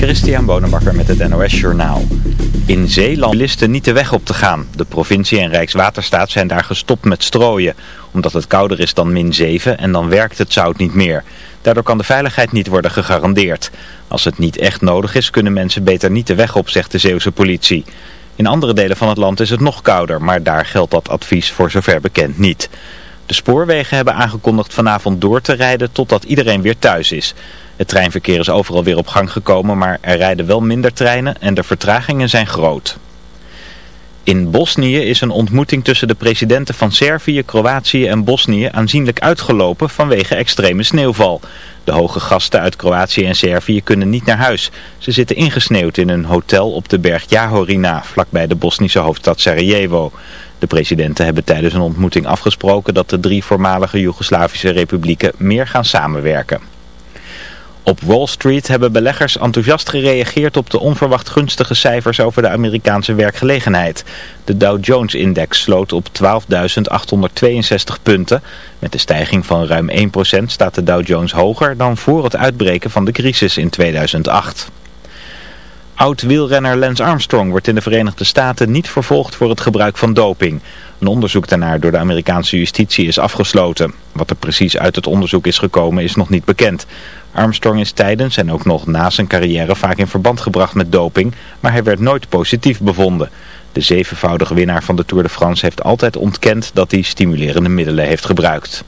Christian Bonenbakker met het NOS Journaal. In Zeeland listen niet de weg op te gaan. De provincie en Rijkswaterstaat zijn daar gestopt met strooien. Omdat het kouder is dan min 7 en dan werkt het zout niet meer. Daardoor kan de veiligheid niet worden gegarandeerd. Als het niet echt nodig is kunnen mensen beter niet de weg op, zegt de Zeeuwse politie. In andere delen van het land is het nog kouder, maar daar geldt dat advies voor zover bekend niet. De spoorwegen hebben aangekondigd vanavond door te rijden totdat iedereen weer thuis is. Het treinverkeer is overal weer op gang gekomen, maar er rijden wel minder treinen en de vertragingen zijn groot. In Bosnië is een ontmoeting tussen de presidenten van Servië, Kroatië en Bosnië aanzienlijk uitgelopen vanwege extreme sneeuwval. De hoge gasten uit Kroatië en Servië kunnen niet naar huis. Ze zitten ingesneeuwd in een hotel op de berg Jahorina, vlakbij de Bosnische hoofdstad Sarajevo. De presidenten hebben tijdens een ontmoeting afgesproken dat de drie voormalige Joegoslavische republieken meer gaan samenwerken. Op Wall Street hebben beleggers enthousiast gereageerd op de onverwacht gunstige cijfers over de Amerikaanse werkgelegenheid. De Dow Jones-index sloot op 12.862 punten. Met de stijging van ruim 1% staat de Dow Jones hoger dan voor het uitbreken van de crisis in 2008. Oud-wielrenner Lance Armstrong wordt in de Verenigde Staten niet vervolgd voor het gebruik van doping. Een onderzoek daarnaar door de Amerikaanse justitie is afgesloten. Wat er precies uit het onderzoek is gekomen is nog niet bekend. Armstrong is tijdens en ook nog na zijn carrière vaak in verband gebracht met doping, maar hij werd nooit positief bevonden. De zevenvoudige winnaar van de Tour de France heeft altijd ontkend dat hij stimulerende middelen heeft gebruikt.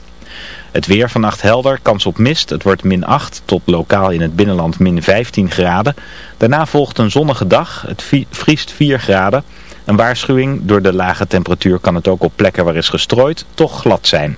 Het weer vannacht helder, kans op mist. Het wordt min 8 tot lokaal in het binnenland min 15 graden. Daarna volgt een zonnige dag. Het vriest 4 graden. Een waarschuwing, door de lage temperatuur kan het ook op plekken waar is gestrooid toch glad zijn.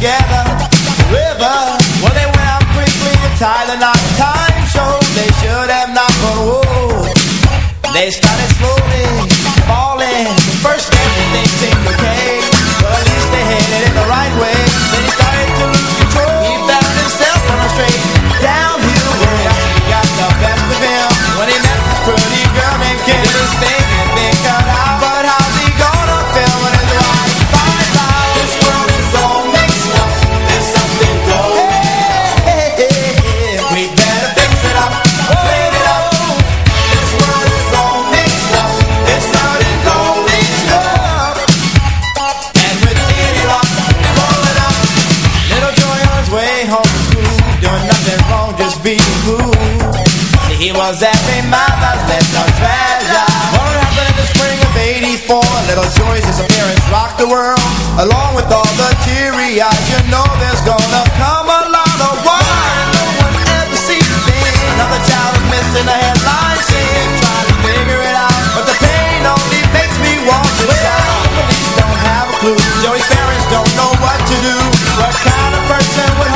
Together. The world. Along with all the teary eyes, you know there's gonna come a lot of why no one ever sees a thing. Another child is missing a headline scene. Trying to figure it out, but the pain only makes me want to shout. Police don't have a clue. Joey's parents don't know what to do. What kind of person would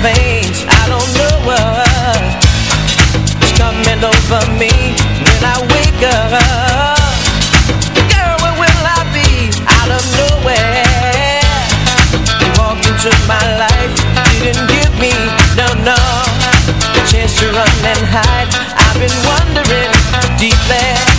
veins. I don't know what's coming over me when I wake up. Girl, where will I be? Out of nowhere. You walked into my life. Didn't give me, no, no A chance to run and hide. I've been wondering deeply You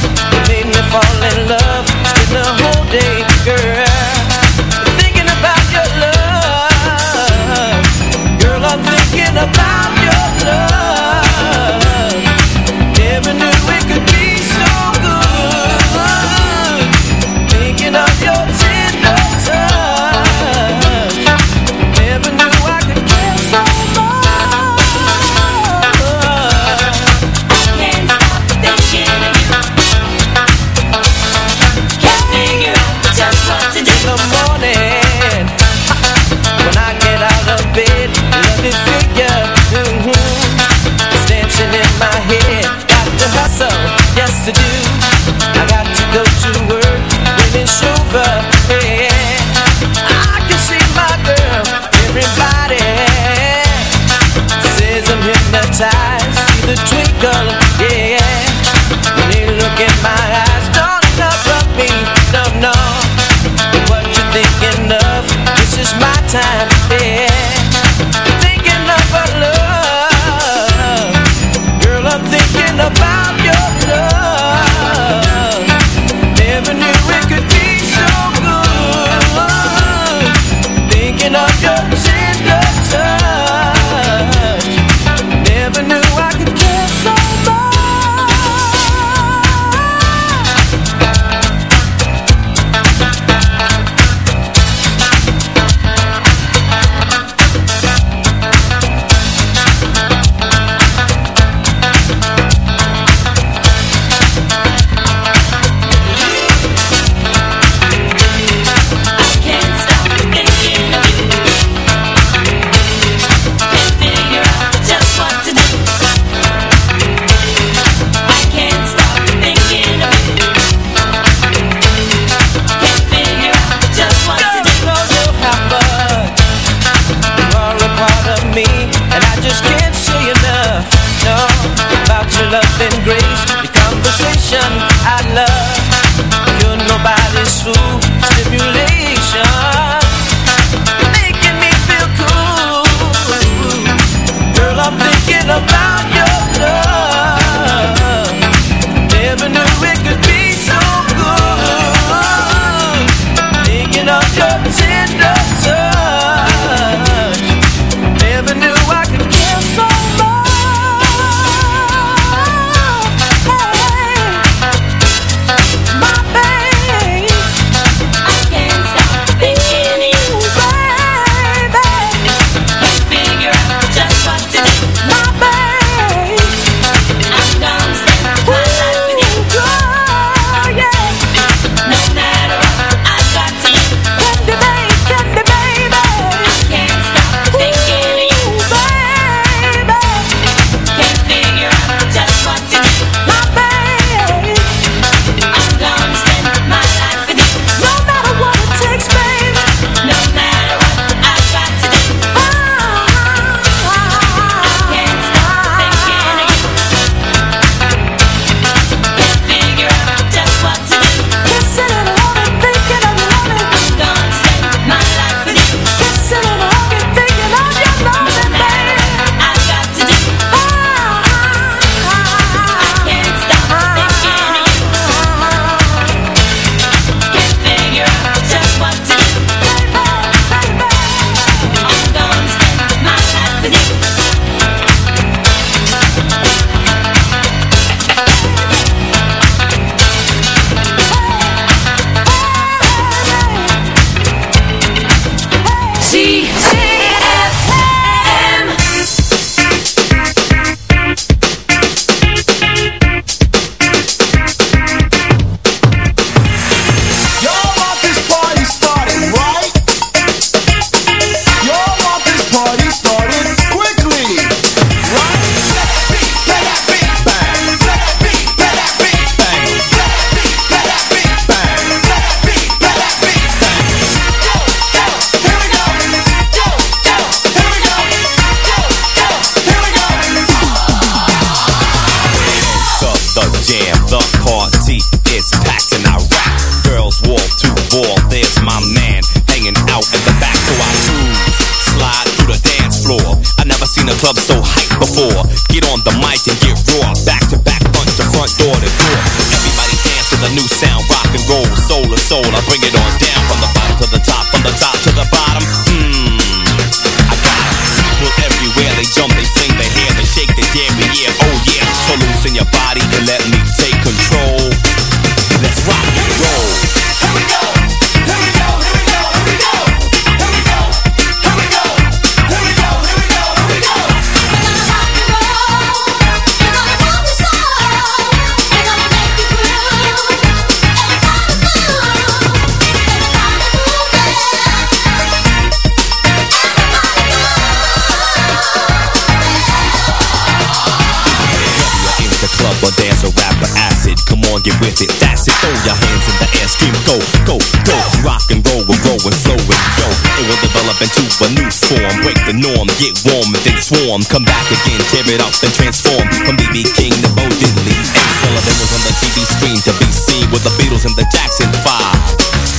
Get warm, and then swarm. Come back again, tear it up, then transform. From BB King to Bo Diddley. Eddie Sullivan was on the TV screen to be seen with the Beatles and the Jackson 5.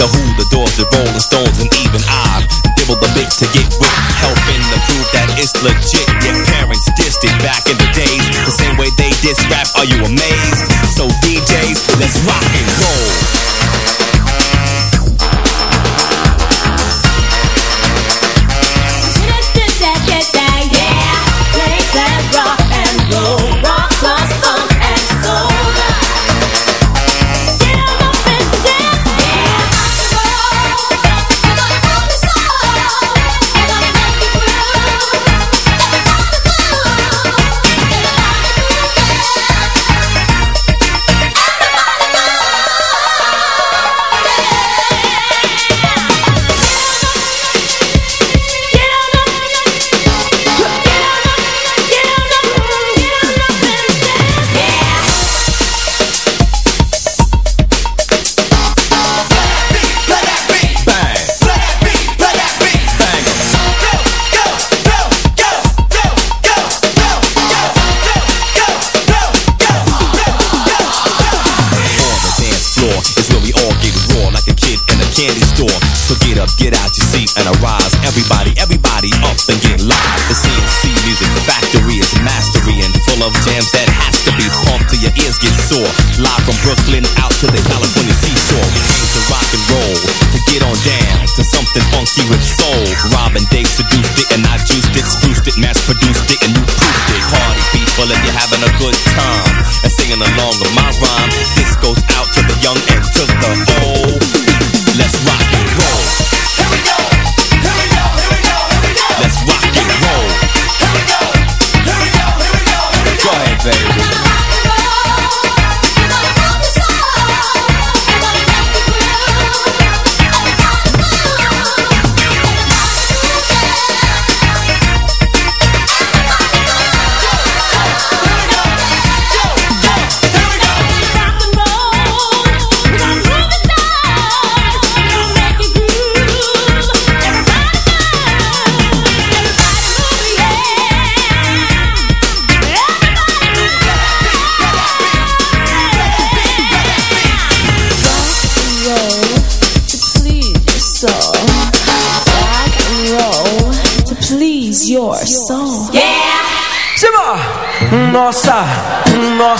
The Who, the Doors, the Rolling Stones, and even I dibble the bit to get with, helping to prove that it's legit. Your parents dissed it back in the days, the same way they diss rap. Are you amazed? So DJs, let's rock and roll. Something funky with soul. Robin Dave seduced it and I juiced it, spruced it, mass produced it and you proofed it. Party people and you're having a good time and singing along with my rhyme.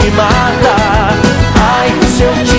me matar. Ai, se eu te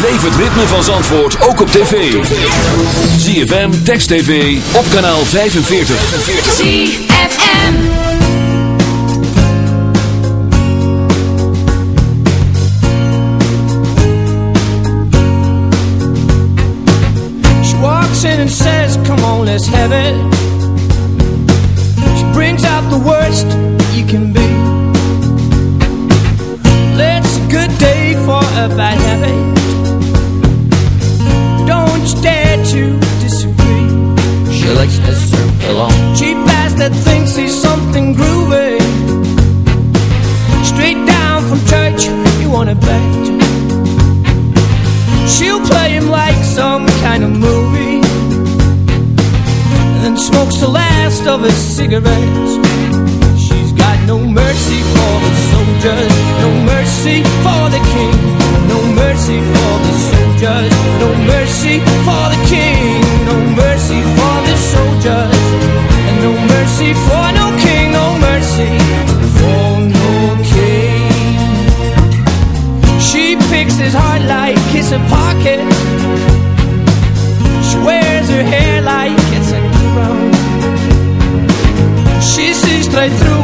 Beleef het ritme van Zandvoort ook op tv. ZFM, Text TV, op kanaal 45. ZFM She walks in and says, come on, let's have it. She brings out the worst you can be. Let's a good day for a bad habit. wanted back to She'll play him like some kind of movie And then smokes the last of his cigarettes. She's got no mercy for the soldiers No mercy for the king No mercy for the soldiers No mercy for the king No mercy for the soldiers And no mercy for like it's pocket. She wears her hair like it's a crown. She sees straight through.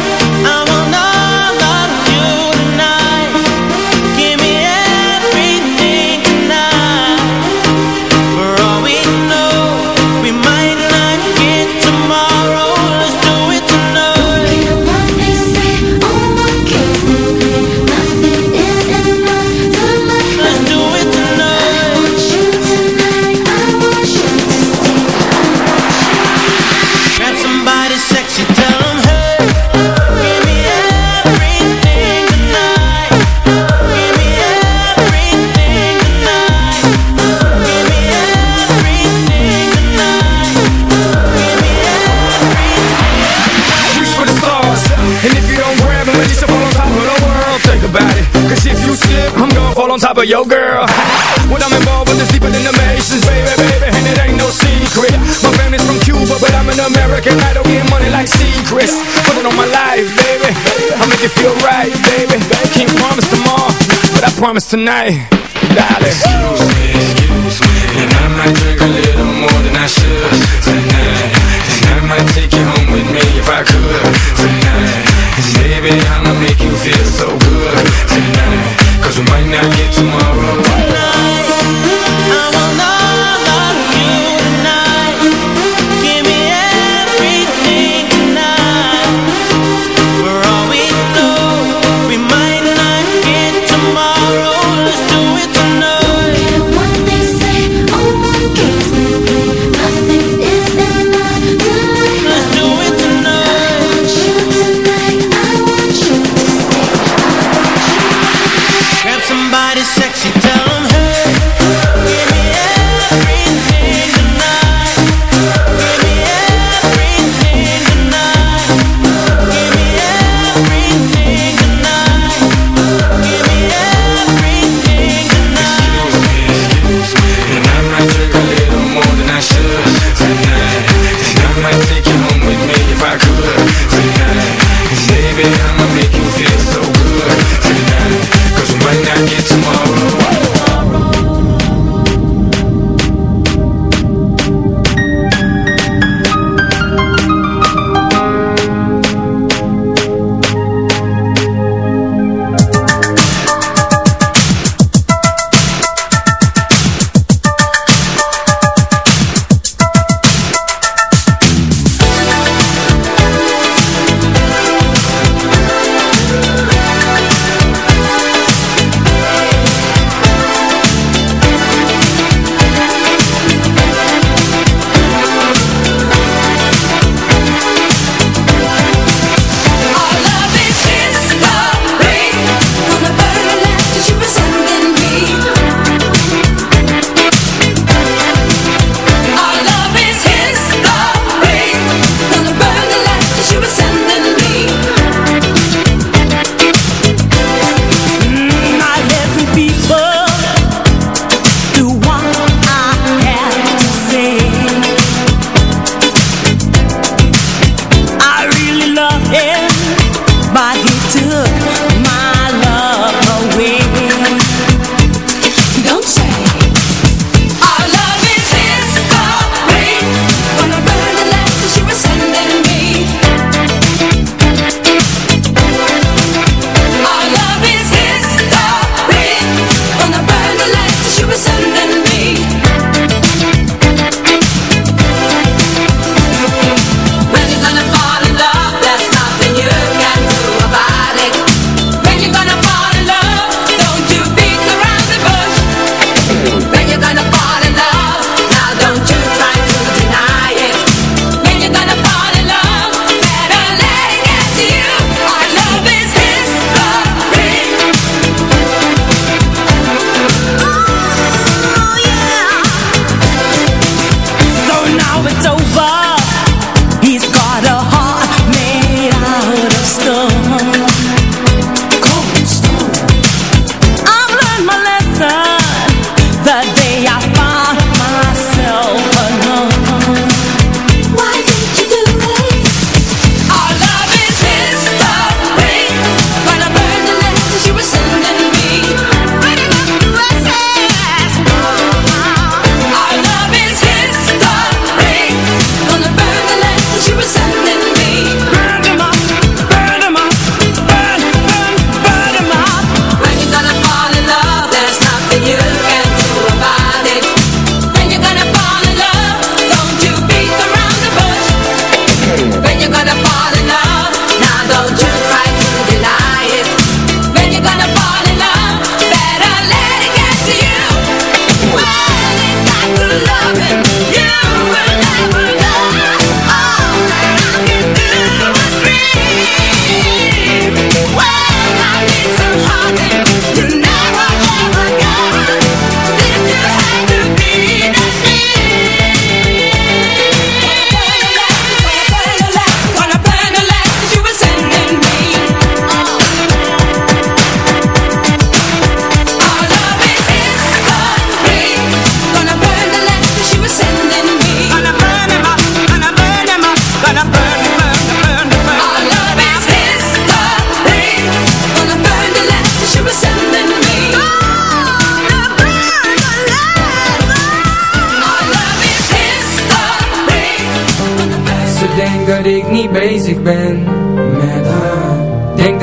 of your girl. when I'm involved with this deeper than the Masons, baby, baby. And it ain't no secret. My family's from Cuba, but I'm an American. I don't get money like secrets. Put it on my life, baby. I'll make it feel right, baby. Can't promise tomorrow, but I promise tonight. Darling. Excuse me, excuse me. And I might drink a little more than I should tonight. And I might take you home with me if I could tonight. And baby, I'ma make you feel so good tonight. Cause we might not get tomorrow. Give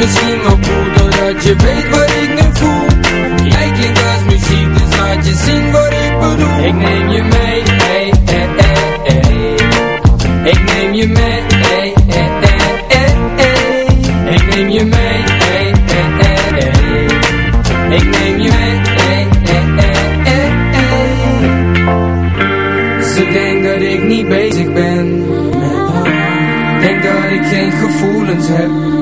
misschien wel cool Doordat je weet wat ik nu voel Jij klinkt als muziek Dus laat je zien wat ik bedoel Ik neem je mee ey, ey, ey, ey. Ik neem je mee ey, ey, ey, ey. Ik neem je mee ey, ey, ey. Ik neem je mee ey, ey, ey, ey, ey. Ze denkt dat ik niet bezig ben Denk dat ik geen gevoelens heb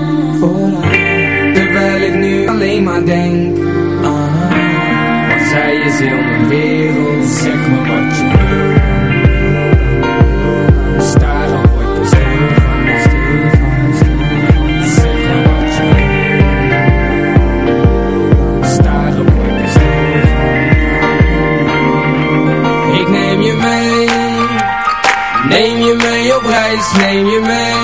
is heel mijn wereld. Zeg me wat je wil. Staren word ik stil van, Zeg me wat je wil. Staren word ik stil Ik neem je mee. Neem je mee op reis, neem je mee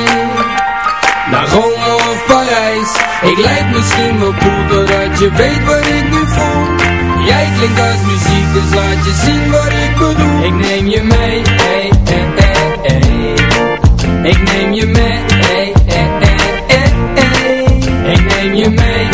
Naar Rome of Parijs. Ik lijk misschien wel cool Doordat je weet wat ik Jij klinkt als muziek Dus laat je zien wat ik bedoel Ik neem je mee ey, ey, ey. Ik neem je mee ey, ey, ey, ey, ey. Ik neem je mee